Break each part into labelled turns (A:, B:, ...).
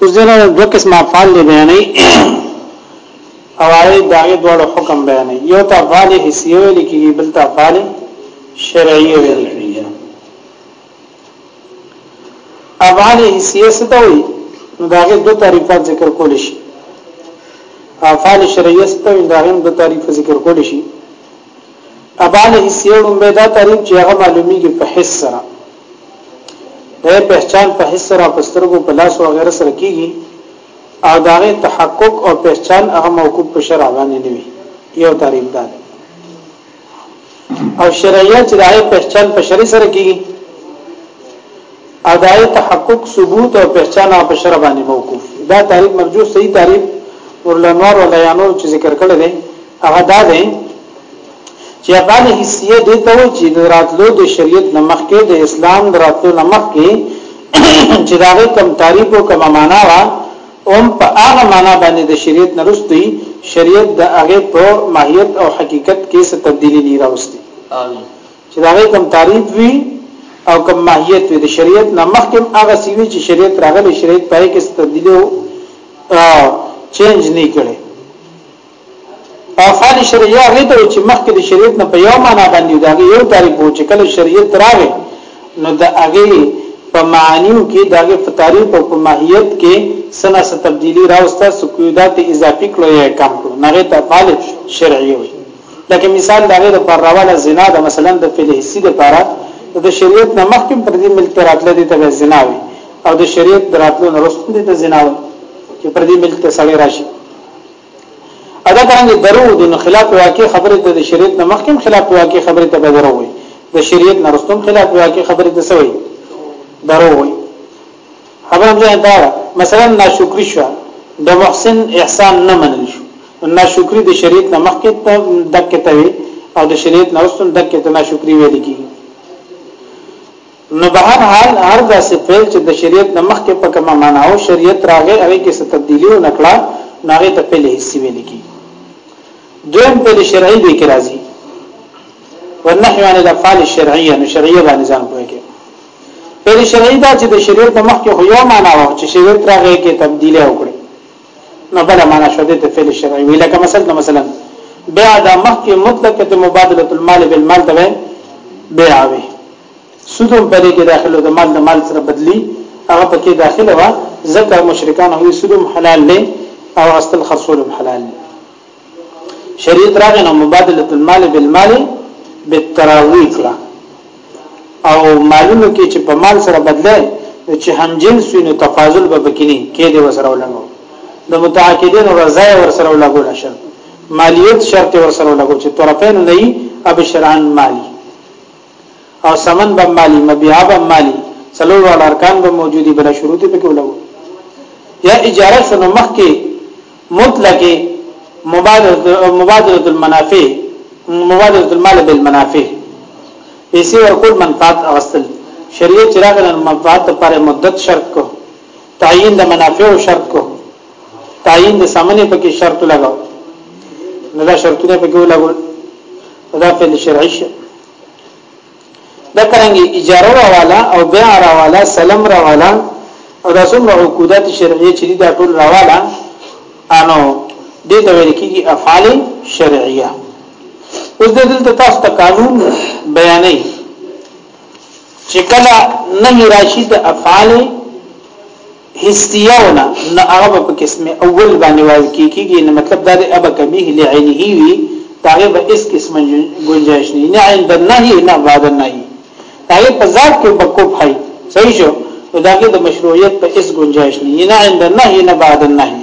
A: اوس دا دوه قسمه افعال دی بیانې او هغه دا یې دوه حکم بیانې یو ته افعال حسیه ویل کیږي بل ته افعال شرعیه ویل کیږي افعال حسیه څه ته وایي نو دا یې دوه تعریفات ذکر کول شي افعال شرعیه څه ته وایي دا یې دوه تعریف ذکر کول شي ابان حصے لومبه دا تعریف چې هغه معلومیږي په حس سره د پہچان په حس سره په سترګو په لاس او غیره سره کیږي او داغه تحقق او پہچان هغه موقوف په شرع باندې نه وي یو تعریف دا دی او شرعیه چې دغه پہچان په شرع سره کیږي اداي تحقق ثبوت او پهچان او په شرع باندې موقوف دي دا تعریف مرجوح صحیح تعریف نور الانوار ولا یا نور چې ذکر کړی دی هغه دا دی چې افعال حسیه دې ته وایي چې د راتلو د شریعت نمخ کې د اسلام د راتلو نمخ کې چې دا کوم تعریف او کوم معنا وا اوم په هغه معنا باندې د شریعت نرستي شریعت د هغه په ماهیت او حقیقت کې څه تبدیلی نه راوستي امين چې دا غي کوم تعریف وي او کوم ماهیت وي د شریعت نه مخکې هغه سی وی چې شریعت راغلی شریعت پای کې تبدیل او چینج نه کړي افعال شریعه هغه ته چې مخکې د شریعت نه په یو معنا باندې دا یو تعریف وو چې کله شریعت راغی نو دا هغه په معنیو کې دا په تعریف او په ماهیت کې سنا ستبدیلی راوسته سکویدات اضافي کړو یا کم کړو نه ته افعال شرعیه وي لکه مثال دا غیر پر روانه زنا د مثلا د فعل حسی د پاره د شریعت نه مخکې پر دې ملک راتله دي ته زنا وي او د شریعت دراتلو نه رسول دي ته زنا وي چې پر دې ملک ته سړی راشي ادا څنګه درو د خلاف واقع خبره ته د شریعت نه مخکې خلاف واقع خبره ته بدره وي د شریعت نه رسول خلاف واقع خبره ته سوي درو وي خبره همدې دا ده مثلا ناشکری شو د محسن احسان نه منل شو ناشکری د شریعت نه مخکې ته دکې ته وي او د شریعت نه وروسته دکې ته ناشکری ویل کیږي نو به هر حال هر داسې فعل چې د شریعت نه مخکې په کومه معنا او شریعت راغی هغه کې څه تبدیلی و نکړه نو هغه ته فعل حسي ویل کیږي دویم فعل شرعي دی کې راځي والنحو عن الافعال الشرعيه نو شرعيه باندې ځان پوهه پرې شرعي دا چې د شریعت د مخکې خو یو معنا و چې شریعت راغی کې تبدیل او کړی نو بل معنا شو د فعل شرعي وی لکه مثلا مثلا بیا د مخکې مطلقه د مبادله المال بالمال ته بیا وی سودم پرې کې داخله د مال د مال سره بدلی هغه پکې داخله و ځکه مشرکان هغه سودم حلال نه او اصل خرصولم حلال نه شریعت راغی نو مبادله المال بالمال بالتراوی کړه او مالونو کې چې په مال سره بدله نو چې هم جنس وي نو تفاضل به بکینی کې دی وسره ولګو د متعاقدین رضا ورسره ولګو نشه مالیت شرط ورسره ولګو چې طرفین نه ای اب شرعن مالی او سمن به مالی مبيعه به مالی څلور واړه ارکان به موجودي بل شروط په کې ولګو یا اجاره شنو مخ کې مطلقه مبادله مبادله المنافع مبادله المال بالمنافع پیسې ورکول منفعت اغستل شریعت چراغ نن منفعت لپاره مدت شرط کو تعیین د منافع شرط کو تعیین د سمنې پکې شرط لګاو نو دا شرطونه پکې لګول دا فعل شرعي شو دا څنګه اجاره راواله او بيع راواله سلام راواله او دا څومره عقودات شرعيه چې دا ټول راواله انو دې ته ویل کېږي افعال شرعيه اوس د دلته تاسو ته قانون بیانې چې کله نه راشي د افعال هستيونه نه هغه به په قسم اول باندې وارد کېږي نه مطلب دا دی ابا کبیه لعینه وي هغه به اس قسم گنجائش نه نه عند النهي نه بعد النهي هغه په ذات کې به کوب هي صحیح شو نو دا کې د مشروعیت په اس گنجائش نه نه عند النهي نه بعد النهي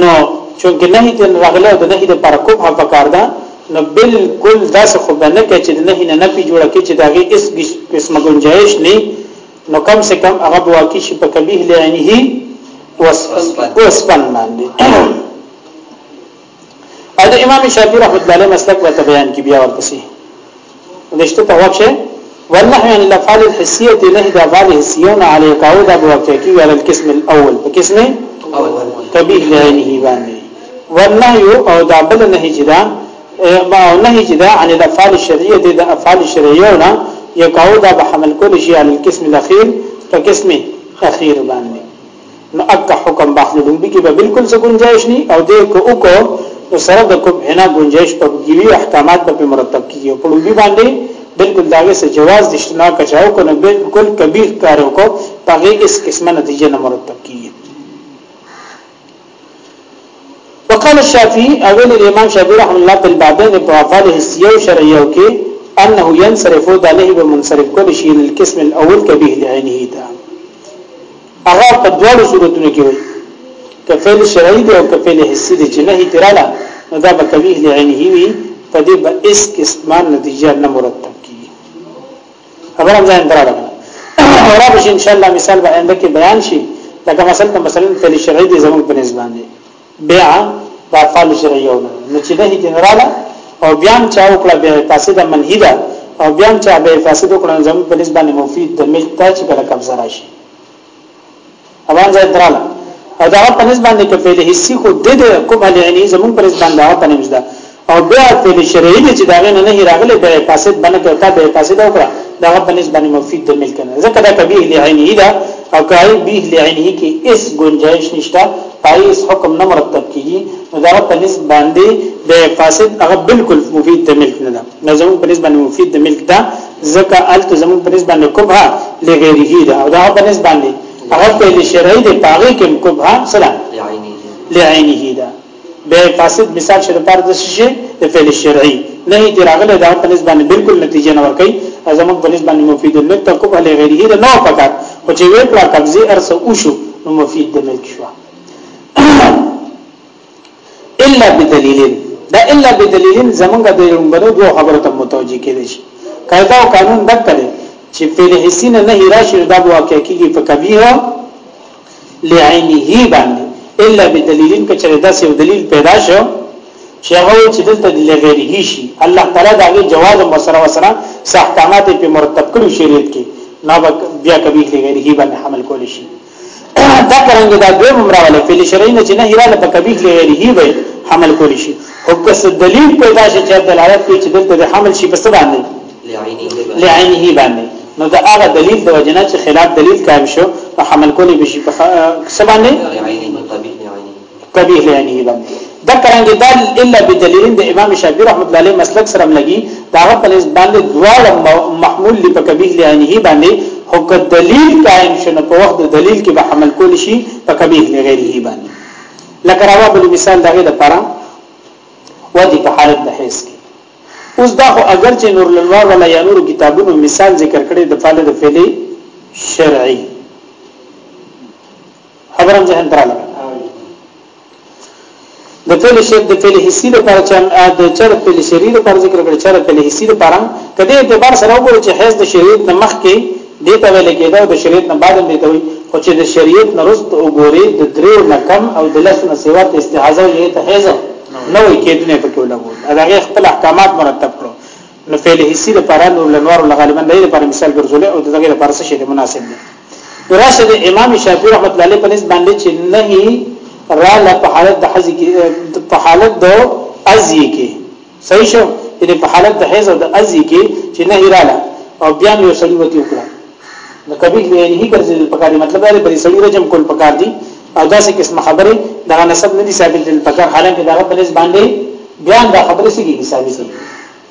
A: نو چونکه نهي ته راغله او د نهي د پر کوم په کار ده نو بالکل داس خو بنه کې چې د نهي نه نه پی جوړه کې چې داغه اس قسمه گنجائش نه نو کم سے کم هغه واقع شي په کبیه لعنه وسفن باندې او د امام شافعي رحمت الله علیه مسلک ورته بیان کی بیا ورپسې نشته ته وښه والنهي عن الافعال الحسيه نهي د افعال حسيون عليه کاو دا بوکه کی على القسم الاول په قسم اول تبيه لعينه باندې والنهي او دا بل نهي جدا ما نهي جدا عن الافعال الشرعيه د افعال الشرعيون یکاو دا به حمل کول شي على القسم الاخير په قسم اخير باندې نو اکه حکم باندې لومبي کې به بالکل څه گنجائش نه او دې کو او کو نو سره د کوم حنا گنجائش په کیوي احکامات به مرتب کیږي په لومبي باندې بالکل داغه څه جواز د اجتماع کچاو کو نو بالکل کبیر کارو کو پغه اس قسمه نتیجه نه مرتب کیږي وقال الشافعي اول الامام شافعي رحمه الله په البابين په افعال حسيه او شرعيه کې انه ينصرف عليه بمنصرف كل شيء للقسم الاول كبه لعينه ده هغه په دواړو صورتونو کې وي کفیل شرعي دی او کفیل حسي دی چې نه هیتراله نو دا به کوي له عینه وي په دې به اس کسمان نتیجه نه مرتب کیږي خبره ځان دراله اورا به ان شاء الله مثال به انده کې بیان شي لکه مثلا مثلا فعل شرعي دی زموږ په نسبت باندې بيعه د افعال شرعيو نه نو چې نهي دې نه راله او بيا هم چا وکړه بيعه فاسده منهي ده او بيا هم چا بيعه فاسده وکړه نو زموږ په نسبت مفيد د ملک ته چې کله قبضه راشي اوان ځای دراله او دا په نسبت باندې کې فعل حسي خو د کوم علی عیني زموږ پر نسبت دا په نسبت او بيع فعل شرعي دی چې دا غنه نه راغله بيع فاسد باندې کوي تا بيع فاسد وکړه دا په نسبت باندې مفید د ملک نه ځکه دا کبیه لعینه ده او کای به لعینه کې اس گنجائش نشته پای اس حکم نه مرتب کیږي نو دا په نسبت باندې د فاسد هغه بالکل مفید د ملک نه ده نو زموږ په نسبت باندې مفید د ملک ده ځکه الته زموږ په نسبت باندې کوبه لغیره ده او دا په نسبت باندې هغه په شرعي د پاغي کې کوبه سلام لعینه ده به فاسد مثال شي د پاره د شي د فعل شرعي نه دي راغله دا په نسبت باندې بالکل نتیجه نه ورکي او زموږ په نسبت باندې مفید نه تکوب علی غیره د نو پکار او چې وې پلا قبضه ارس او شو نو مفید د ملک شو الا بدلیل دا الا بدلیل زموږ د لومبنو دوه خبرو ته متوجي کېږي قاعده او قانون دک کړي چې فعل حسین نه راشي دا واقع کیږي په کبیره لعینه باندې الا بدلیل که چېرې داسې یو دلیل پیدا شو چې هغه چې دلته د لغیره شي الله تعالی دا غي جواز او مسره وسره احکامات په مرتب کړو شریعت کې نو بیا کبیر لغیره باندې حمل کول شي دا څنګه دا دوی ممراواله په شرعي نه چې نه هیراله په کبیر لغیره به حمل کول شي او که دلیل پیدا شي چې دلالت کوي چې دلته د حمل شي په څه باندې لعینه باندې نو دا هغه دلیل د وجنه چې خلاف دلیل قائم شو په حمل کولې بشي په څه باندې قبیح لعینه باندې دا کرانګي دا الا بدلیل د امام شافعي رحمت الله علیه مسلک سره لګي دا په نسبت باندې دواړه محمول لري په قبیح لعینه باندې هو که دلیل قائم شنه په وخت د دلیل کې به حمل کول شي په قبیح لغیره باندې لکه راوه بل مثال دغه لپاره ودی په حالت د حیث کې اوس دا خو اگر چې نور لنوار ولا یا نور کتابونو مثال ذکر کړي د فعل د فعل شرعي خبرم ذهن تراله د فعل شر د فعل حسی لپاره چې د چر فعل شری لپاره ذکر کړ چر فعل حسی لپاره کدی اعتبار سره وګورئ چې حیز د شریعت نه مخ کې دې ته ویل کېده او د شریعت نه بعد دې ته وي خو چې د شریعت نه رست وګورئ د درې نه کم او د لس نه سیوا ته استعاذه یې ته حیز نوې کېدنه په ټوله وو هغه خپل احکامات مرتب کړو نو فعل حسی د پاره نور لنوار غالبا د لپاره پر مثال ګرځول او د دغه لپاره څه شی مناسب دی راشه د امام شافعي رحمت الله علیه په نسبت باندې چې نه را ل په حالت د حج کې په حالت د ازي کې صحیح شو یعنی په حالت د حیض او د ازي کې چې نه را ل او بیا یو سړي وتی وکړه د قبیح لري ګرځیدل پکار دي مطلب دا دی بری سړی رجم کول پکار دي او داسې قسم خبره دا نسب نه دي ثابت دي پکار حالانکه دا په نسبت باندې بیا دا خبره سګي ثابت دي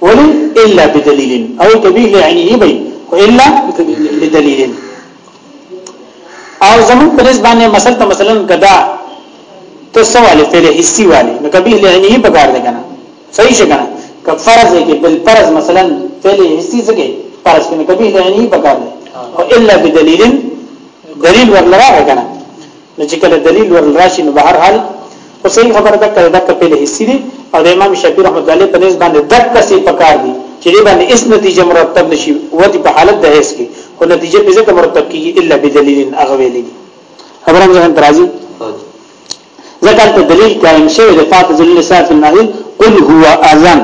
A: ولي الا بدلیل او قبیح لري وي الا بدلیل او زمون په نسبت باندې مثلا مثلا کدا تو سوال ته حصي والي نو قبیح لري پکار دي کنه صحیح شګه که فرض کې بل فرض مثلا فعل حسی زګي فرض کې کبي نه نه پکار دی او الا بدلیل دلیل ورل راغی کنه نو چې کله دلیل ورل راشي نو بهر حال خو صحیح خبره ده کله دک په حسی دی او د امام شافعي رحمت الله په نسبت باندې دک څه پکار دی چې دې باندې اس نتیجه مرتب نشي ودی په حالت د هیڅ کې خو نتیجه په ځکه مرتب کیږي الا بدلیل اغویلی خبره مې هم درازي ځکه هلته دلیل قائم شوی دی فاته ذل لسان فی النهی قل هو اذن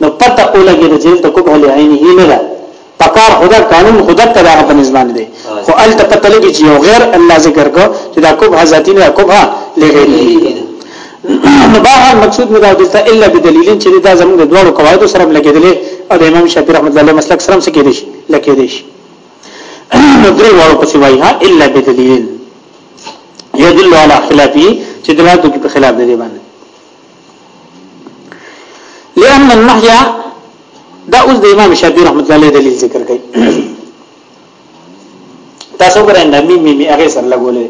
A: نو پته اولګی د جلد کوبه لعینه نه ده پکار خدا قانون خدا کدا په نظام دی خو ال ته پته لګی چې یو غیر الله ذکر کو چې دا کوب حزاتی نه کوب ها لغیر نو بهر مقصود مې دا دلته الا بدلیلین چې دا زموږ د دوړو قواعد سره لګیدلې او د امام شافعی رحمت الله مسلک سره سره کېدې شي لکېدې شي نو درې وړو پسې وایي ها الا بدلیلین يدل على خلافه چې دلالت کوي په خلاف دی باندې لأن النهي دا اوس د امام شافعي رحمت الله علیه دلیل ذکر کوي تاسو ګورئ نبی می می هغه سره لګولې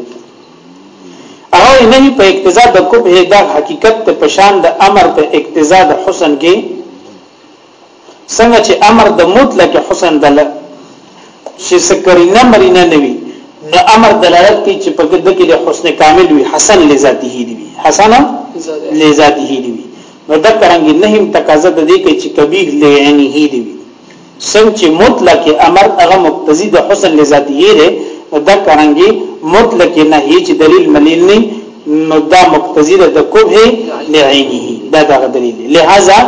A: او نهي په اقتضا د کوبه دا حقیقت ته پشان د امر په اقتضا د حسن کې څنګه چې امر د مطلق حسن دل چې سکرینه مرینه نه وي نو امر دلالت کوي چې په دې کې د حسن کامل وي حسن لذاته دی وي حسن لذاته دی وي نو دا څنګه نه هم تقاضا د دې کوي چې کبیر لعینه دی وي څنګه چې مطلق امر هغه مقتضی د حسن لذاته دی دا څنګه مطلق نه هیڅ دلیل ملیل نه نو دا مقتضی د کوه لعینه دا دا دلیل لہذا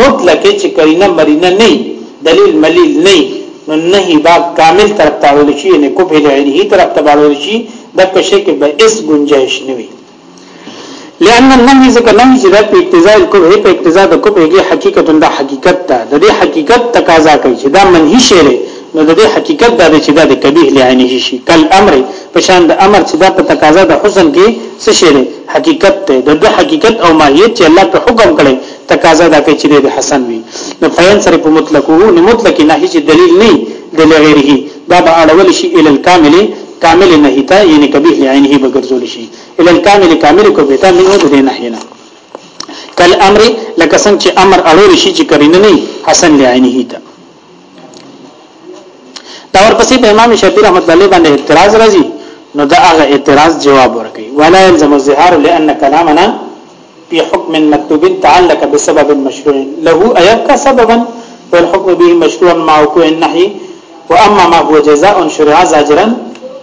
A: مطلقه چې کرینه مرینه نه دلیل ملیل نه نو نهي با کامل طرف ته اړول شي یعنی کو به لعینه طرف ته اړول شي د کشه کې به اس گنجائش نه وي لأن النهي ذکر نهي چې د اقتضاء الکبه په اقتضاء د کبه کې حقیقت د حقیقت ته د دې حقیقت تقاضا کوي چې دا منهي شی دی نو د دې حقیقت دا دی چې دا د کبیه لعینه شي کل امر په شان د امر چې دا په تقاضا د حسن کې څه شی دی حقیقت ته د حقیقت او ماهیت چې الله په حکم کړی تقاضا دا کوي چې دی د حسن وي نو فین سره په مطلقه نو مطلق نه هیڅ دلیل نه د لغیره دا به اړول شي ال الکامل کامل نه هیتا یعنی کبیح لعینه به ګرځول شي ال الکامل کامل کو به تا منه د نه نه کل امر لکه څنګه چې امر اړول شي چې کرینه نه حسن لعینه هیتا دا ورپسې په امام شافعي رحمت الله باندې اعتراض راځي نو دا هغه اعتراض جواب ورکړي ولا يلزم الظهار لان كلامنا في حكم مكتوب تعلق بسبب مشروع له ايبقى سببا والحكم به مشروع مع وقوع النهي واما ما هو جزاء شرع زاجرا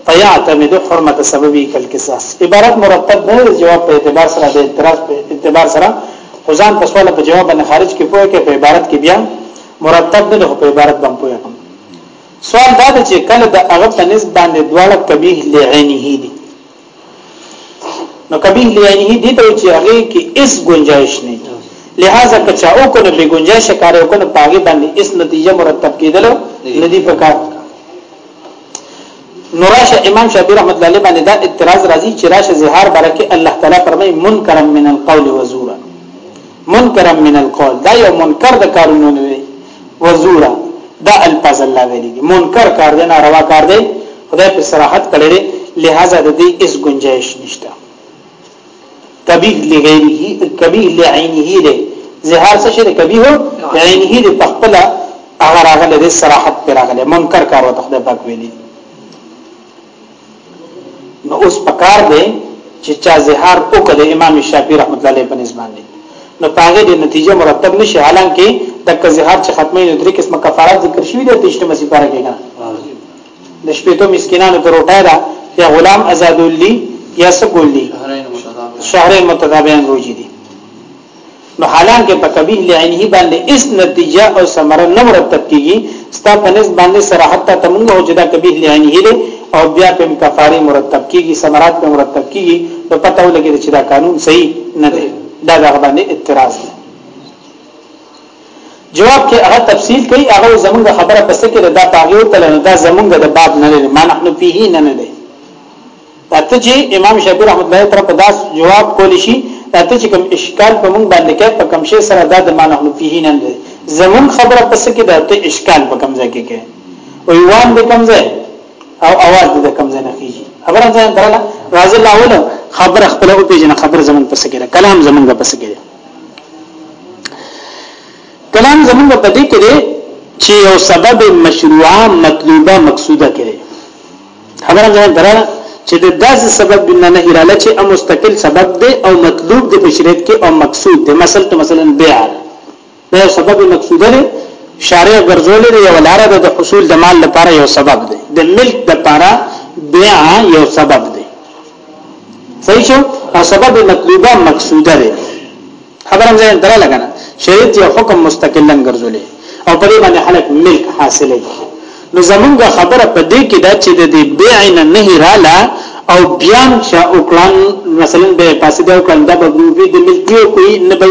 A: فيعتمد حرمه سببه كالقصاص عبارت مرتب نه جواب په اعتبار سره د اعتراض په اعتبار سره خدان په سوال په جواب نه خارج کې پوهه کې په عبارت کې بیا مرتب نه له په عبارت باندې پوهه کوم سوال دا دی چې کله د هغه په نسب باندې دواړه کبیه لعینه دي نو کبیه لعینه دي ته چې هغه کې اس گنجائش نه دي لہذا کچا او کو نه گنجائش کار او کو نه پاګې باندې اس نتیجه مرتب کېدل نه دي پکار نوراشه امام شافعی رحمت الله علیه باندې دا اعتراض راځي چې راشه زهار برکه الله تعالی فرمای منکرم من القول وزورا منکرا من القول دا یو منکر د کارونو نه دی وزورا دا الفاظ الله ویلي دي منکر کار دی ناروا کار دی خدای په صراحت کړی دی لہذا د دې اس گنجائش نشته کبیح لغیره کبیح لعینه له زهار څه شي کبیح لعینه له تخپل هغه راغله د صراحت پر راغله منکر کار وته خدای پاک ویلي نو اوس پکار دی چې چا زهار وکړ د امام شافعي رحمت الله علیه په نسبت باندې نو پاګه د نتیجه مرتب نشي حالانکه د زهار چې ختمې نو درې قسمه کفارات ذکر شوی دی تشته مسی پاره کېږي د شپېتو مسکینانو تر وټه دا یا غلام آزادول دي یا سکول دي شهرین متتابعین روزي دي نو حالانکه په قبیح لعنه باندې اس نتیجه او ثمره نه مرتب کیږي ستا په نس باندې صراحت ته موږ هو چې دا قبیح لعنه دی او بیا په کفاره مرتب کیږي ثمرات په مرتب کیږي نو پته ولګي چې دا قانون صحیح نه دی دا دغه باندې اعتراض دی جواب کې هغه تفصیل کوي هغه زمونږ خبره پسې کې دا پاغیو تل نه دا زمونږ د باب نه لري ما نحنو فيه نه نه دی ته چې امام شافعي رحمت الله تعالی په داس جواب کول شي ته چې کوم اشکال په مونږ باندې کې په کوم شی سره دا د معنی هم فيه نه دی زمون خبره پس کې دا ته اشکال په کوم ځای کې کې او یوان د کوم ځای او आवाज د کوم ځای نه کیږي خبره ځان دراله راز الله ولا خبر خپل او پیژنه خبر زمون پس کې کلام زمون پس کې کلام زمون په دې کې چې یو سبب مشروعه مطلوبه مقصوده کې خبره ده درا چې د داسې سبب بنا نه اراله چې ا مستقل سبب دی او مطلوب دی په شریعت کې او مقصود دی مثلا ته مثلا بیع دا سبب مقصود دی شارع ګرځول دی یو لار د حصول د مال لپاره یو سبب دی د ملک لپاره بیع یو سبب دی صحیح شو او سبب مطلوبه مقصوده ده خبرم ځای درا لګنه شریعت یو حکم مستقلا ګرځولې او په دې باندې خلک ملک حاصلې نو زمونږه خبره په دې کې دا چې د دې بیع نه نه رااله او بیا چې اوکلان مثلا به پاسې دا اوکلان دا به د ملکیو کوي نه به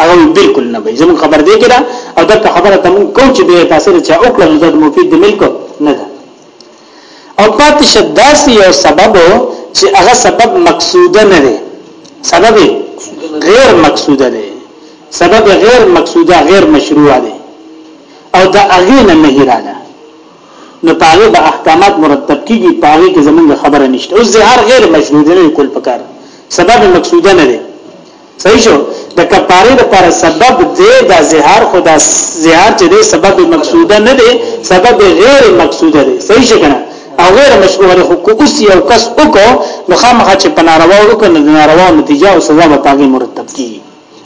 A: هغه بالکل نه به زمون خبر دی کړه او دا خبره ته مون کوم چې به تاثیر چې اوکلان د مفید د ملک نه ده او پاتې شه داسې یو سبب چې هغه سبب مقصوده نه دی سبب غیر مقصوده دی سبب غیر مقصوده غیر مشروع دی او دا هغه نه نه راځي نو پاره به احکامات مرتب کیږي پاره کې زمونږ خبره نشته او زهر غیر مشروع دی نه کول پکار سبب مقصوده نه دی صحیح شو د کفاره لپاره سبب دی د زهار خدا زهار چې دی سبب مقصوده نه دی سبب غیر مقصوده دی صحیح څنګه او غیر مشروع دی خو کوس یو کس وکړو نو خامخا چې په ناروا وکړو نو ناروا نتیجه او سزا به پاګې مرتب کیږي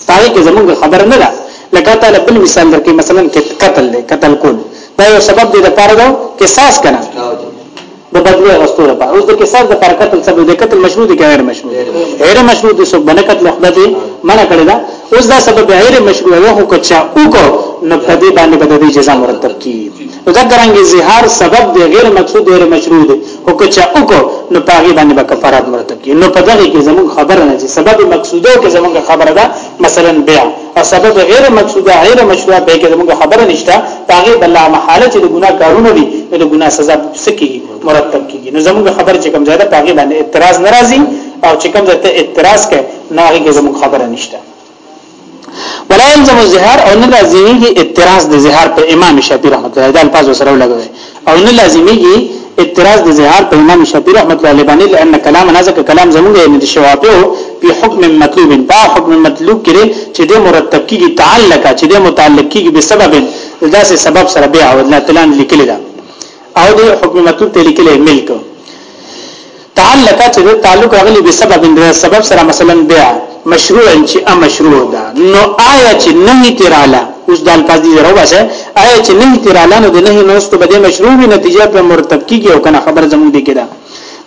A: پاره کې زمونږ خبر نه ده لکه تعالی بل مثال درکې مثلا قتل دی قتل کول دا یو سبب دی د پاره دا قصاص کنه د بدلی غستو لپاره اوس د کسر د پر قتل سبب د قتل مشروع دی غیر مشروع غیر مشروع دی سبب نه قتل خدای دی منع کړی دا اوس دا سبب غیر مشروع یو خو کچا او کو نو په دې باندې به د جزاء مرتب کی نو دا ګرانګي زهار سبب دی غیر مقصود غیر مشروع دی او کچا او کو نو پاغي باندې به کفارات مرتب کی نو په دغه کې زموږ خبره نه چې سبب مقصودو کې زموږ خبره ده مثلا بیا په سبب غیر مقصوده غیر مشروع به کې زموږ خبره نشته پاغه بل لا محاله چې د ګناه کارونه دي د ګناه سزا سکی مرتب کیږي نو زموږ خبر چې کوم زیاده پاغه باندې اعتراض ناراضي او چې کوم ته اعتراض کوي نه هغه کې زموږ خبره نشته ولا يلزم الظهار او نه لازمي اعتراض د ظهار په امام شافعي رحمته الله تعالی په سره لګوي او نه لازميږي اعتراض د زهار په امام شافعي رحمة الله عليه باندې لأن کلامنا ځکه کلام زمونږ يعني د شوافعو په حکم مطلوب په حکم مطلوب کې دی چې د مرتب کیږي تعلق چې د متعلق کیږي به سبب داسې سبب سره بيع او الله تعالی لیکلی دا او د حکم مطلوب ته لیکلی ملک تعال لکه چې د تعلق راغلی به سبب د سبب سره مثلا بیا مشروع چې ا مشروع ده نو آیا چې نهي تراله اوس د الفاظ دي درو باسه آیا چې نهي تراله نو د نهي نوستو به د مشروع وي نتیجه په مرتب کیږي او کنه خبر زموږ دي کده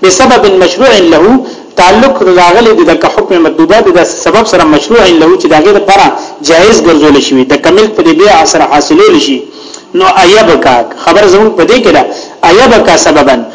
A: به سبب مشروع له تعلق راغلی د حکم مطلوبه د سبب سره مشروع له چې دغه لپاره جائز ګرځول شي د کمل په دې بیا اثر حاصلول شي نو ایبکا خبر زمون په دې کې ده ایبکا سببا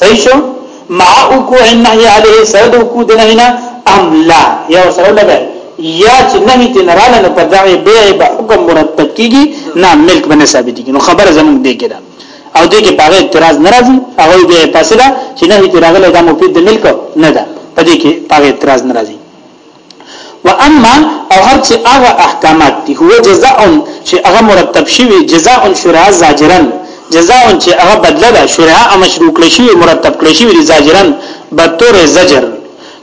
A: صحیح شو مع وقوع النهي عليه سره د وقوع د نهي نه ام لا یا سره لګای یا چې نهي تن رااله نو په دغه بيع به حکم مرتب کیږي نه ملک باندې ثابت کیږي نو خبره زموږ دی کېده او دې کې باغ اعتراض ناراضي هغه به فاصله چې نهي تن راغله د مفید د ملک نه ده په دې کې باغ اعتراض ناراضي واما او هر چې هغه احکامات دي هو جزاء چې هغه مرتب شوی جزاء شرع زاجرا جزاء چې هغه بدله ده شرع مشروع کړی شوی مرتب کړی شوی زاجرا بطور زجر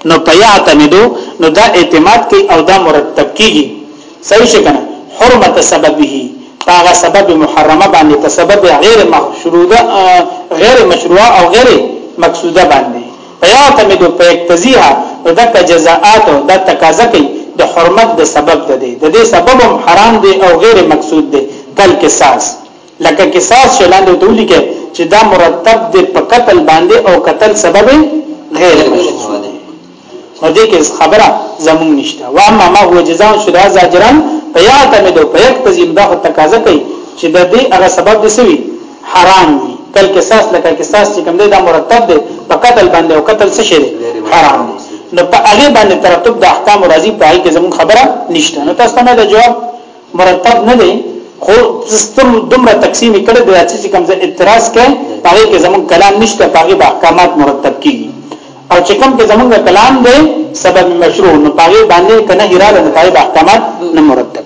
A: نو پیعتمدو نو دا اعتماد کوي او دا مرتب کیږي صحیح شکنه حرمت سببه هغه سبب محرمه باندې په سبب غیر مشروعه غیر مشروعه او غیر مقصوده باندې فيعتمد فيقتضيها نو دک جزاءات دا تقاضا کوي د حرمت د سبب ده دی د دې سبب هم حرام دی او غیر مقصود دی کل قصاص لکه قصاص شلاندې ته ولیکه چې دا مرتب دی په قتل باندې او قتل سبب غیر مقصود دی نو دې کې خبره زمون نشته و اما ما هو جزاء شدا زاجران فيعتمد فيقتضي دا تقاضا کوي چې د دې هغه سبب دی سوي حرام دي کل قصاص لکه قصاص چې کوم دی دا مرتب دی په قتل باندې او قتل څه شي حرام دي نو په هغه باندې ترتب د احکام راضي په هغه کې زمون خبره نشته نو تاسو ته دا جواب مرتب نه دی خو سیستم دومره تقسیم کړي د چې کوم ځای اعتراض کوي هغه کې زمون کلام نشته هغه به احکامات مرتب کیږي او چې کوم کې زمونږ کلام دی سبب مشروع نو هغه باندې کنه اراده نه کوي احکامات نه مرتب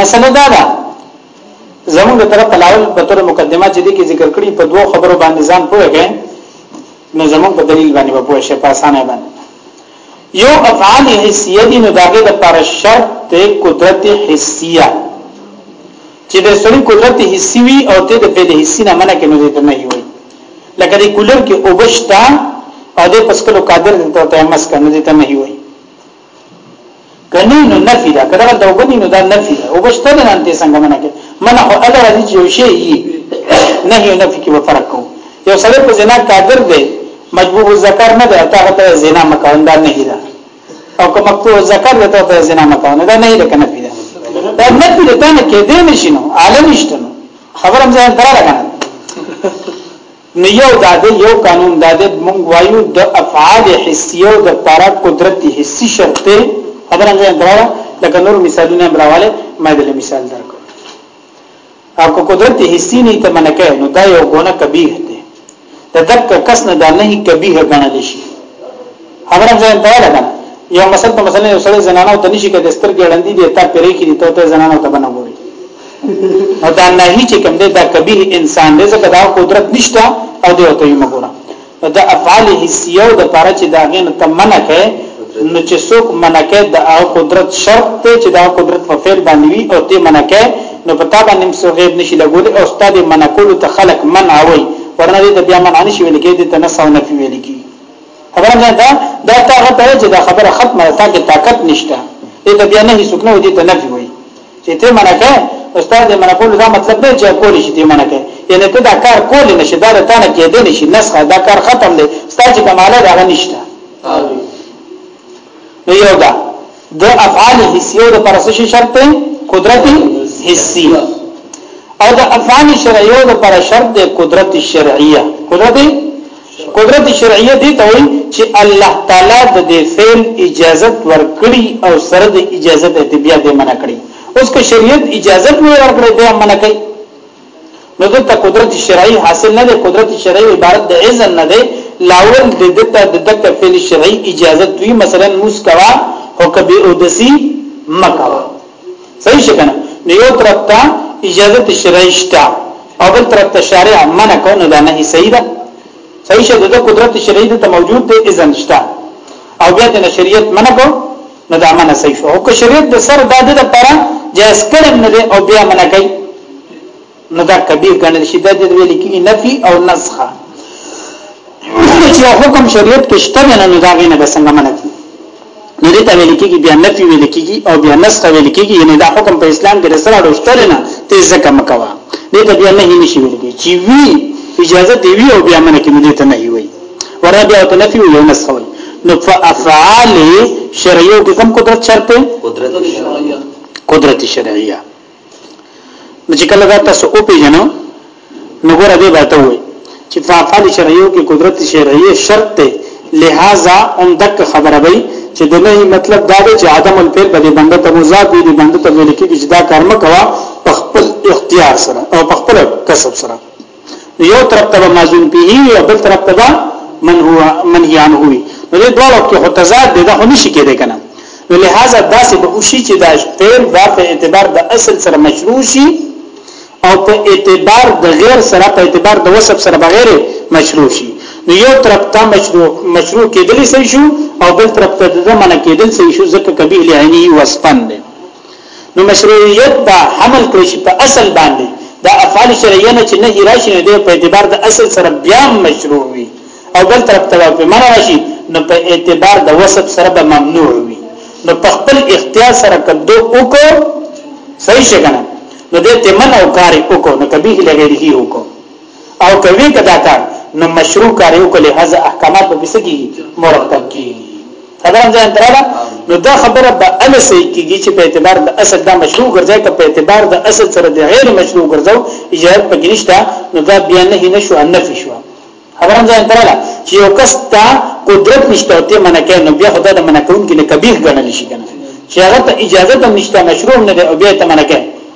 A: مسله دا ده زموږ د طرف تلاول په تور مقدمه چې دي کې ذکر کړي په دوو خبرو باندې ځان پوهه کړي نو زموږ په دلیل باندې په پوهه شي په اسانه باندې یو افعال حسیه دي نو داګه د پر شرط ته قدرت حسیه چې د سړي قدرت حسی وي او ته د فعل حسی نه منه کې نو دې نه وي لکه دې کولر کې اوبشتا او دې پسکلو قادر ته تمس کنه دې ته نه وي کني نو نفي دا کله د وبني نو دا نفي او بشته نه انت څنګه منه کې منه خو ادا راځي چې یو شی یي نه یو نفي کې فرق کوم یو سره په زنا قادر دی مجبوب الذکر نه دی هغه ته زنا مکوون دا نه دی او کوم مکتوب الذکر دی ته زنا مکوون دا نه دی کنه پیدا دا نه دی دا نه کې دی نشینو عالم نشته خبرم ځان درا لګا نو یو دا دی یو قانون دا دی مونږ وایو د افعال حسیه او د پارا قدرت حسی شرط دی خبره نه درا لکه نور مثالونه براواله ما دې مثال درک او که قدرت حسی نه ته منکه نو دا یو ګونه کبیره ده د دک کس نه دا نه کبیره ګڼل شي خبره ځان ته ولا کنه یو مثال ته مثلا یو سړی زنانو ته نشي کېدای سترګې ړندې دي تا پرې کې دي ته ته زنانو ته بنه ګوري او دا نه هیڅ کوم دی دا کبیه انسان دی ځکه دا قدرت نشته او دی ته یې مګوره دا افعال حسیو د پاره چې دا غین ته منع کړي نو چې څوک منع کړي دا قدرت شرط دی چې دا قدرت په فعل باندې وي او ته منع کړي نو په تا باندې څو غیب نشي لګول او استاد منع کول ته خلق منع وي ورنه دې بیا منع نشي ویل کېږي ته نسو نفي ویل کېږي خبره نه ده دا تا هغه ته چې دا خبره ختمه ده تا کې طاقت نشته دې ته بیا نه هیڅ نه ودی ته نه وي چې ته منه کې استاد دې منه کول دا مطلب نه چې کول شي دې منه کې یعنی ته دا کار کول نه شي دا ته نه کې دې نشي نسخه دا کار ختم دی ستاسو کماله دا نشته نو یو دا د افعال حسیو د پر څه شرط دی قدرت حسی او د افعال شرعیو د پر شرط دی قدرت شرعیه قدرت قدرت شرعیه دي ته وایي چې الله تعالی د دې فعل اجازه ورکړي او سره د اجازه د بیا د منع کړي اوس که شریعت اجازه نه ورکړي بیا منع کوي نو دته قدرت شرعي حاصل نه دی قدرت شرعي عبارت د اذن نه دی لاول د دته د دک فعل شرعي اجازه وی مثلا مسکوا او کبه اودسی مکوا صحیح شکنه نو یو طرف ته اجازه شرعي شته او بل طرف ته شارع منع کو نه دا نه صحیح ده صحیح شه د قدرت شرعي ته موجود دی اذن شته او بیا د شریعت منع کو نو دا منه صحیح شو او که شریعت د سر د د لپاره جائز کړم نه دی او بیا منه کوي نو دا کبیر ګڼل شي د دې ویل کې نفي او نسخه چې حکم شریعت کې شته نه نو دا غینه به څنګه منه کوي نو دې ته ویل کېږي بیا نفي ویل کېږي او بیا نسخه ویل کېږي یعنی دا حکم په اسلام کې رسره راوستل نه ته ځکه مکوا دې ته بیا نه هی نشي ویل کېږي چې وی اجازه دی وی او بیا منه کې دې ته نه وی ورابع او تنفي یو نسخه وي نو په افعال شرعیو کې کوم قدرت شرط دی
B: قدرت شرعیه
A: قدرت شرعیه نو چې کله دا تاسو او پیژنو نو ګوره دې باته وي چې په افعال شرعیو کې قدرت شرعیه شرط دی لہذا هم دک خبره وي چې د نه مطلب دا دی چې عدم الفعل په دې بنده ته مزاد دی بنده ته ویل کېږي چې دا کار مکوا په خپل اختیار سره او په خپل کسب سره یو طرف ته مازون به وي او بل طرف ته به من هو من هي عنه وي نو دې دواړو کې هو تضاد دی دا خو نشي کېدای کنه نو لہذا داسې به وشي چې دا فعل با په اعتبار د اصل سره مشروع شي او په اعتبار د غیر سره په اعتبار د وسب سره بغیر مشروع شي نو یو طرف ته مشروع مشروع کېدلی شي او بل طرف ته د منع کېدل شي ځکه کبیه لعینی وسپن دی نو مشروعیت به حمل کړی شي په اصل باندې د افعال شرعیه نه چې نهي راشي نو دی په اعتبار د اصل سره بیا مشروع وي او بل طرف ته په منع راشي نو په اعتبار د وصف سره به ممنوع وي نو په خپل اختیار سره کدو وکړو صحیح څنګه نو د تمن او کاری وکړو نو کبیه لغیره وکړو او کوي که دا کار نو مشروع کار یو کله هز احکامات په بس کې مرتب کی خبره ځان تراله نو دا خبره به ال صحیح کیږي چې په اعتبار د اصل دا مشروع ګرځي که په اعتبار د اصل سره د غیر مشروع ګرځو اجازه پکې نشته نو دا بیا نه نشو ان نفي شو خبره ځان تراله چې یو کس ته قدرت نشته او ته منع کوي نو بیا خدای د منع کوونکي نه کبیر ګڼل شي کنه چې هغه ته اجازه هم نشته مشروع نه دی او بیا ته منع کوي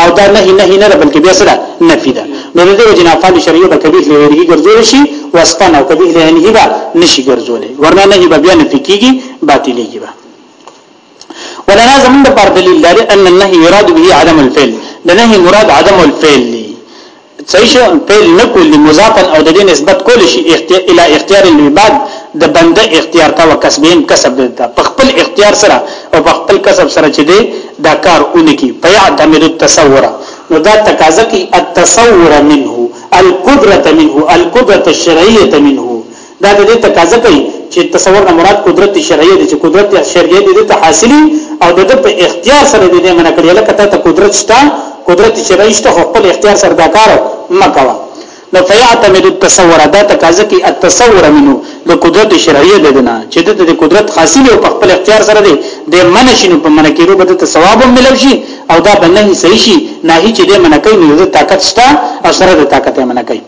A: او دا نهی نهی نه ده بلکې بیا څه ده نفی ده نو د دې وجې نه افعال شرعیه به کبیح لغیره ګرځول شي وصفا او کبیح لعینه به نشي ګرځولې ورنه نهی به بیا نفی کیږي باطلېږي به ولنا زمون د پر دلیل لري ان النهي يراد به عدم الفعل د نهي مراد عدم الفعل صحیح شو پیل نکول دی مضافا او د دې نسبت کول شي اختیار الی اختیار العباد د بنده اختیار ته وکسبین کسب ده په خپل اختیار سره او په خپل کسب سره چې دی دا کار اونکی فیعتمد التصور نو دا تقاضا کی التصور منه القدرت منه القدرت الشرعیه منه دا د دې تقاضا کوي چې تصور نه مراد قدرت شرعیه دی چې قدرت شرعیه دې ته حاصلي او د دې په اختیار سره دې منع کړی لکه ته ته قدرت شته قدرت شرعیه شته خو خپل اختیار سره دا کار مکوه نو فیعتمد التصور دا تقاضا کوي التصور منه د قدرت شرعیه ده نه چې د قدرت حاصل او خپل اختیار سره دی د من شنو په من کېرو به د ثواب هم ملو شي او دا بنه صحیح شي نه هیڅ دې من کوي نو د طاقت شته او سره د طاقت من کوي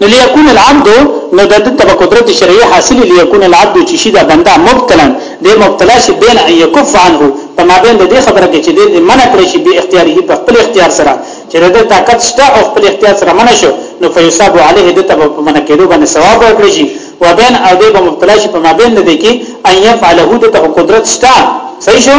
A: نو ليكون العبد نو د دې تبع قدرت شرعي حاصل ليكون العبد چې شي دا بنده مبتلا د مبتلا شي بین ان يكف عنه په ما بین د دې خبره کې چې د منع کړی شي به اختیاري په خپل اختیار سره چې د طاقت شته او خپل اختیار سره منع شو نو فیصاب علیه د تبع په منع کېدو باندې ثواب ورکړي شي وبین او د مبتلا شي په ما بین د دې کې ان يفعله د تبع قدرت شته صحیح شو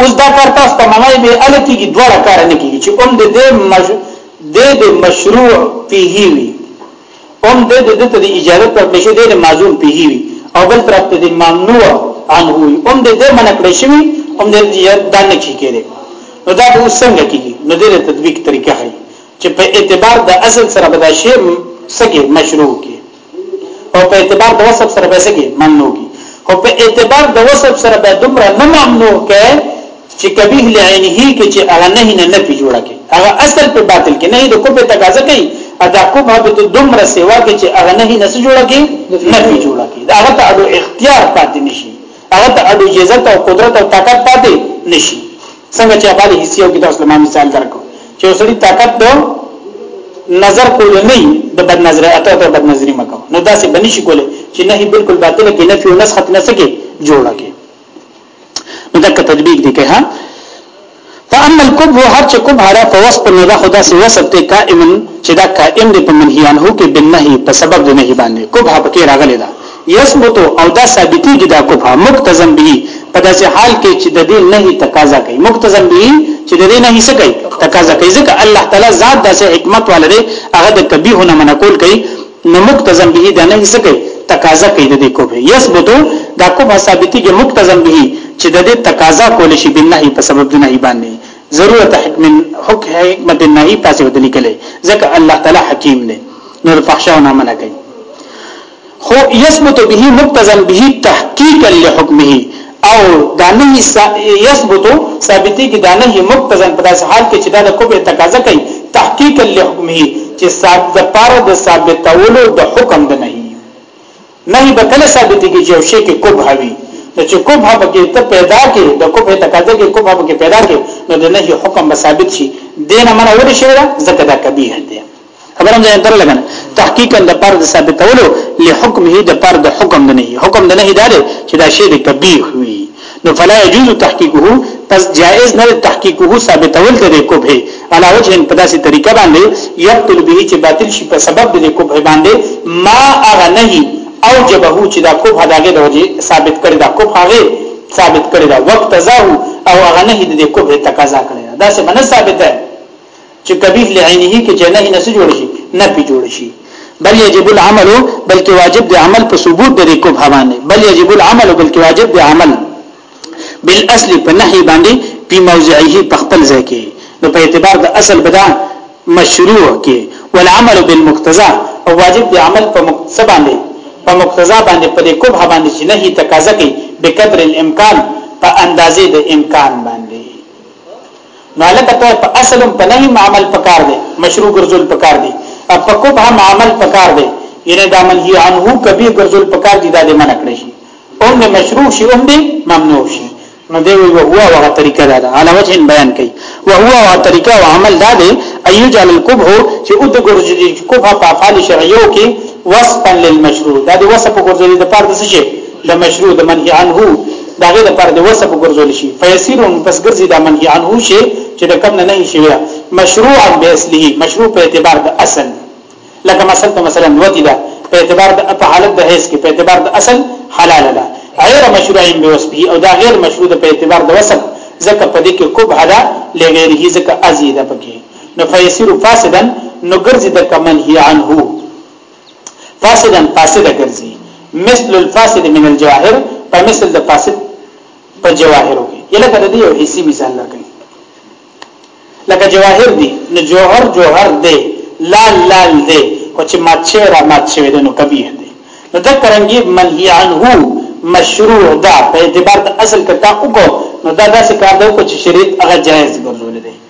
A: اوس دا کار تاسو ته معنی به ال کېږي دواړه کار نه کېږي چې اوم د دې مج د دې مشروع فيه وي اوم د دې د دې اجازه پر پېښې د دې معزوم فيه وي او بل طرف ته د ممنوع عنه وي اوم د دې منع کړی شوی اوم د دې دا نه شي کېږي نو دا به څنګه کېږي نو د تطبیق طریقه هي چې په اعتبار د اصل سره بداشي سګي مشروع کې او په اعتبار د وسب سره به سګي ممنوع کی خو په اعتبار د وسب سره به دومره نه ممنوع کې چې کبیه لعینه کې چې هغه نه نه نه پی جوړه کې هغه اصل په باطل کې نه د کوپه تقاضا کوي ادا کوپه به دومره سیوا کې چې هغه نه نه جوړه کې نه پی جوړه کې دا هغه ته اختیار پاتې نشي هغه ته اډو جزت او قدرت او طاقت پاتې نشي څنګه چې اباله حصي او کې تاسو لمه مثال درکو چې وسړي طاقت دو نظر کول نه د بد نظر اته ته بد نظری مکو نو دا څه بنی شي کوله چې نه هی بالکل باطل کې نه فیو نسخت نه سکے جوړه کې نو دا تطبیق دی که ها فاما القبح هر چې قبح را په وصف نو دا خدا سي وصف دی قائما چې دا قائم دی په منهي عنه کې بالنهي په سبب د نهي باندې قبح پکې راغلی دا یثبت او دا ثابتي کې دا قبح مقتضم به په داسې حال کې چې د دې نهي تقاضا کوي مقتضم به چې د دې نهي څه کوي تقاضا کوي ځکه الله تعالی ذات داسې حکمت والده هغه د کبیح نه منع کول کوي نو مقتضا به دا نه څه کوي تقاضا کوي د دې کوبه یثبت دا کوبه ثابتيږي مقتضا به چې د دې تقاضا کول شي بنهي په سبب د نهي باندې ضرورت حکم حکم حکمت النهي تاسو ودلی کله ځکه الله تعالی حکیم دی نو د فحشا نه منع کوي خو یثبت به مقتضا به تحقیقا لحکمه او دا نهي يثبت ثابتيږي دا نهي مقتضا په داسې حال کې چې دا د کفر تقاضا کوي تحقيقا لحکمه چې ثابت د پاره د ثابتولو د حکم د نهي نهي به کله ثابتيږي چې یو شی کې کوبه وي نو چې کوبه پکې ته پیدا کې د کوبه تقاضا کې کوبه پکې پیدا کې نو د نهي حکم به ثابت شي دینه منه ور شي ځکه دا کبیره دی خبره مې انتر لګنه تحقیقا د پر د ثابتولو لحکمه د پر د حکم نه حکم نه نه داله چې دا شی د کبیر وي نو فلا يجوز تحقیقه پس جائز نه تحقیقه ثابتول د کوبه علا وجه په داسې طریقه باندې یقتل به چې باطل شي په سبب د کوبه باندې ما اغه نه او جبه چې دا کوبه داګه د وجه ثابت کړی دا کوبه هغه ثابت کړی دا وقت زاو او هغه نه د کوبه تقاضا کړی دا څه منه ثابت ده چې قبیح لعینه کې چې نهي نه جوړ شي نه پی جوړ شي بل یجب العمل بلکې واجب دی عمل په ثبوت د کوب باندې بل یجب العمل بلکې واجب دی عمل بالاصل په نهي باندې په موضعه په خپل ځای کې نو په اعتبار د اصل بدا مشروع کې والعمل بالمقتضى او واجب دی عمل په مقتضا باندې په مقتضا باندې په کوب باندې چې نهي تقاضا کوي بقدر الامکان په اندازې د امکان باندې نو الکه ته په اصل په نه عمل پکار دی مشروع ګرځول پکار دی او په کوب هم عمل پکار دی یعنی دا منهی عنه کبی ګرځول پکار دی دا دې منع کړی شي او نه مشروع شي او دې ممنوع شي نو دی وی هو هغه طریقه ده علا وجه بیان کوي او هو هغه طریقه او عمل ده دی ایو جعل القبه چې او د ګرځي قبه په افعال شرعیو کې وصفا للمشروع دا دی وصف ګرځي د پاره د څه شي د مشروع د منهی عنه د هغې لپاره د وسب وګرځول شي، فيصير نو پس ګرځي دا منهي عنه شی چې د کوم نه نهي شوی ده، مشروعا باصله مشروع په اعتبار د اصل لکه مثلته مثلا وتی ده په اعتبار د په حالت د حيض کې په اعتبار د اصل حلاله ده، غير مشروع بوصفه او دا غير مشروع ده په اعتبار د وسب ځکه په دې کې قبح ده لغيره ځکه ازيده پکې نو فيصير فاسدا نو ګرځي د کوم منهي عنه. فاسدا فاسد ګرځي مثل الفاسد من الجواهر په مثل د فاسد په جواهرو کې یلکه د دې یو حصي مثال لرګي لکه جواهر دي نو جوهر جوهر دی لال لال دی او چې مات شوی را مات شوی دی نو کبیح دی نو دا کرنګي منهی عنه مشروع ده په اعتبار د اصل کته وګو نو دا داسې کار دی چې شریعت هغه جایز ګرځي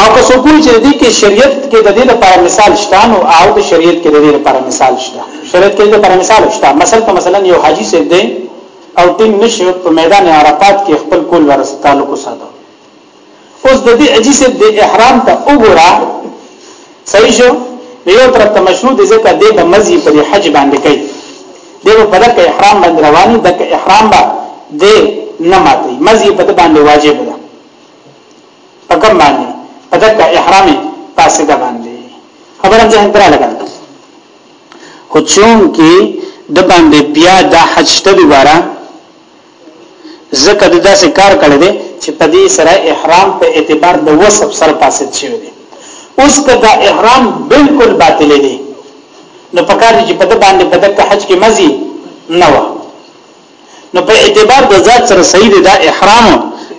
A: او که څوک وایي چې د دې کې شریعت کې د دې لپاره مثال شته نو او د شریعت کې د دې لپاره مثال شته شریعت کې د لپاره مثال شته مثلا که مثلا یو حاجی سید دی او ټینګ نشي په میدان عرفات کې خپل کول ورس تعلق ساته اوس د دې حاجی سید د احرام ته وګوره صحیح شو یو تر ته مشروع دي ځکه د مزي پر حج باندې کوي دغه په دغه احرام باندې رواني دغه احرام به د نه ماتي مزي په باندې واجب ده په کوم باندې په دغه احرام فاسد باندې خبره ذهن تر لګا خو چون کې د باندې بیا د حج ته دوباره زکه د داسې کار کړی دی چې په دې سره احرام په اعتبار د وسب سره فاسد شوی دی اوس که دا احرام بالکل باطل دی نو پکار چې په د باندې په دغه حج کې مزي نه و نو په اعتبار د ذات سره صحیح دی دا احرام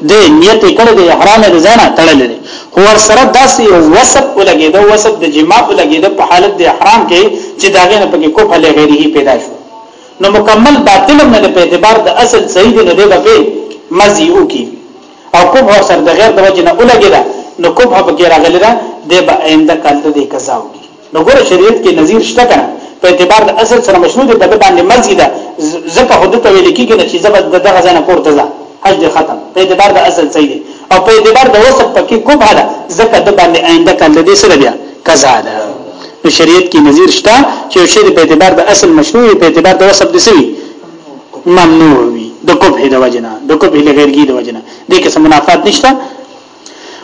A: د نیت کړه د احرام د ځانه تړل دي هو سره داسې یو وسب ولګي دا وسب د جما ولګي د په حالت د احرام کې چې دا غنه پکې کوپ له غیره پیدا شو نو مکمل باطل نه په اعتبار د اصل صحیح دی نه دی بګي مزي او کی او کوپ هو سره د غیر د وجه نه ولګي دا نو کوپ هغه کې راغلی دا د آینده کال ته د قضا وکي نو ګوره شریعت کې نظیر شته کنه په اعتبار د اصل سره مشروع دی په د باندې مرضی ده ځکه خود ته ویل کېږي نه چې زبد دغه ځنه کور ته ځه حج دې ختم په اعتبار د اصل صحیح دی او په اعتبار د وسط پکې کوم هدا ځکه د باندې آینده کال دې سره بیا قضا ده نو شریعت کې نظیر شته چې شی په اعتبار د اصل مشروع په اعتبار د وسط دې سوي ممنوع وي د کوبه د وجنه د کوبه لغیرګي د وجنه دې کې سم منافات نشته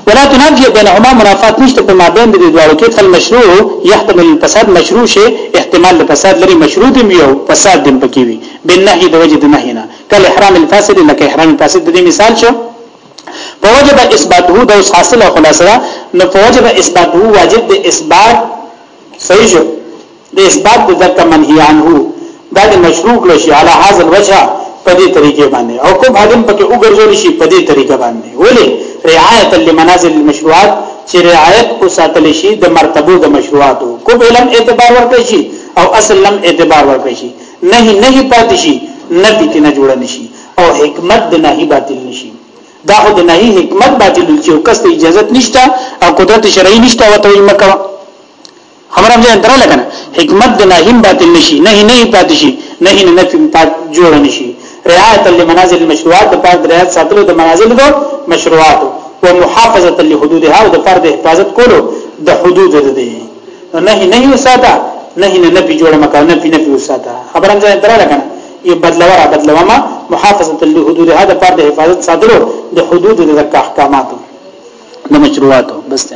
A: ولا تنافي بينهما منافات نشته په مابين د دې دواړو کې فالمشروع يحتمل الفساد مشروع شي احتمال د فساد لري مشروع دې وي او فساد دې پکې وي بالنهي د وجه د نهي نه کله احرام الفاسد لکه احرام الفاسد د دې مثال شو په وجه د اثباته د حاصله خلاصه نو په وجه د اثباته واجب د اثبات صحیح شو د اثبات د دک منهی عنه دا د مشروع کړ شي علی هاذ الوجه په دې طریقې باندې او کوم حالم پکې وګرځول شي په دې طریقې باندې ولې رعایت لمنازل المشروعات چې رعایت او ساتل شي د مرتبه د مشروعاتو کوم علم اعتبار ورکړي شي او اصل لم اعتبار ورکړي شي نه نه پاتې شي نه دې نه جوړ نشي او حکمت د نهي باطل نشي دا خو د نهي حکمت باطل چې او کس ته اجازه نشته او قدرت شرعي نشته او ته یې مکوه خبره مې درا لګنه حکمت د ناهیم باطل نشي نه نه پات شي نه نه نه پات جوړ نشي رعایت لمنازل المشروعات د پاره رعایت ساتلو د منازل دو مشروعات او محافظه لحدودها او د پاره د حفاظت کولو د حدود د دې نه نه وساته نه نه نه جوړ مکه نه نه وساته خبره مې درا لګنه ای بدلوه را بدلوه ما محافظه لحدود هدا پر د حفاظت ساتلو د حدود د دک احکاماتو د مشروعاتو بس ته